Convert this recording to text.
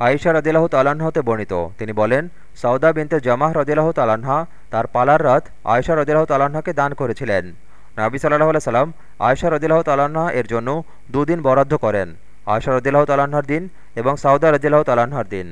আয়েশা রদিল্লাহ তালাহতে বর্ণিত। তিনি বলেন সৌদা বিনতে জামাহ রদিল্লাহ তালাহা তার পালার রাত আয়েশা রদিল্লাহ তালাহাকে দান করেছিলেন। নাবি সাল্লাহ আল্লাহ সাল্লাম আয়েশা রদিল্লাহ তালাহা এর জন্য দুদিন বরাদ্দ করেন, আয়েশা রদিল্লাহ তালাহার দিন এবং সাউদা রদিল্লাহ তালাহার দিন।